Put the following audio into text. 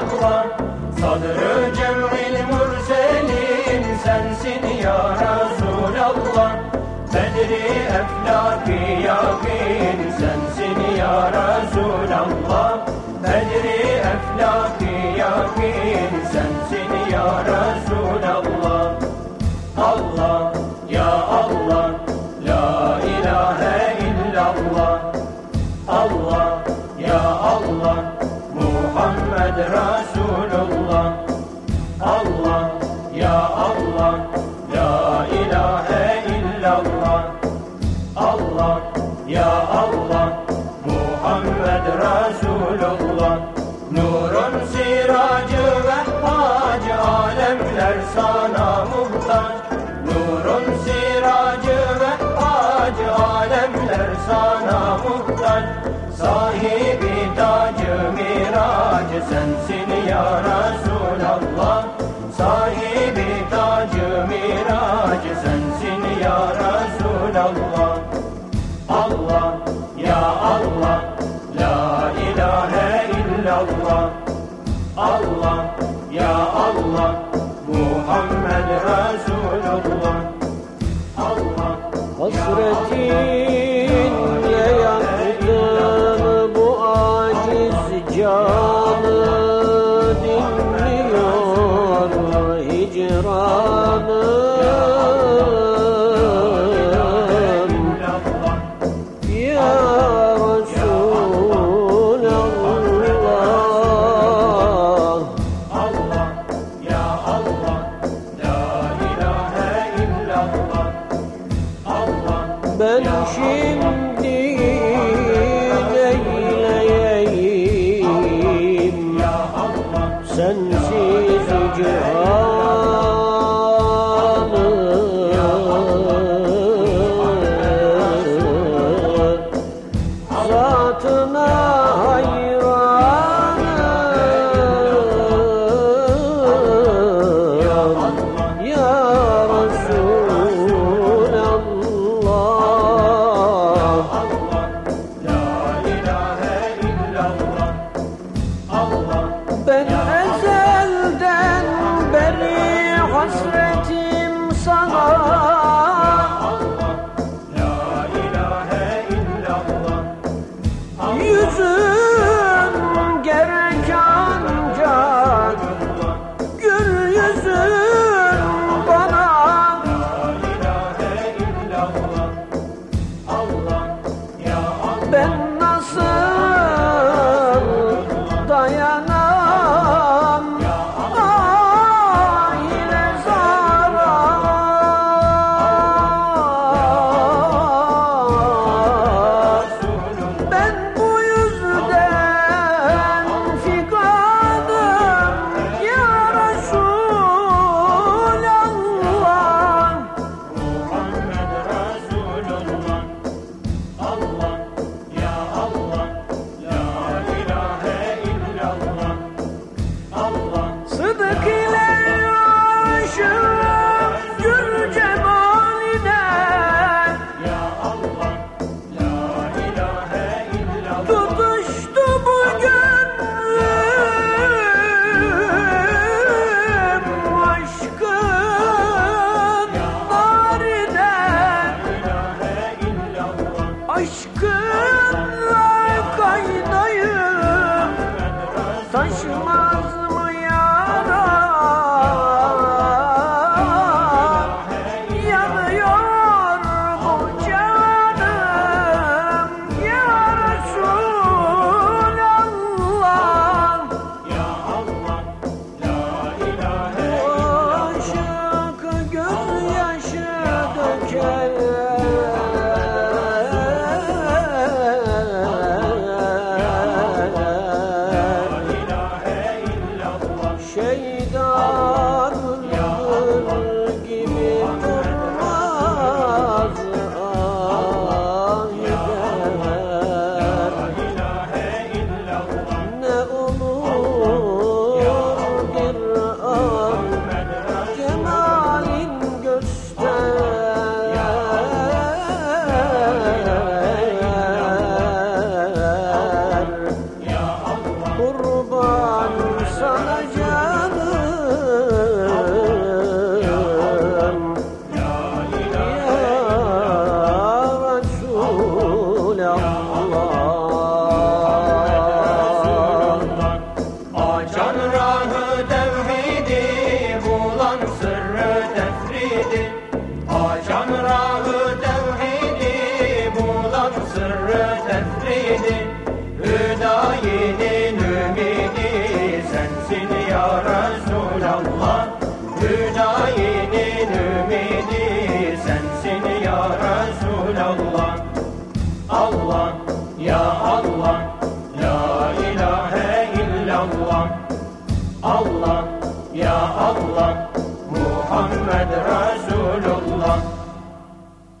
Allah Sadrı cem'il murselin sensin ya Resulallah Bedri eflaki yakin sensin ya Resulallah Bedri eflaki yakin sensin ya Resulallah Allah ya Allah la ilahe Resulullah Allah ya Allah la ilahe illallah. Allah ya Allah Muhammed Resulullah Nurun siracı ve hacı alemler sana muhtaç sensin ya Resulallah Sahibi tacı miracı sensin ya Resulallah. Allah ya Allah la ilahe illallah. Allah ya Allah Muhammed Resulullah. Allah Hasretinle yaktın bu şarabı aşkım! sana canım Ya Resulallah Açan rahı bulan sırrı tefridi Açan rahı tevhidi bulan sırrı tefridi. bak Muhammed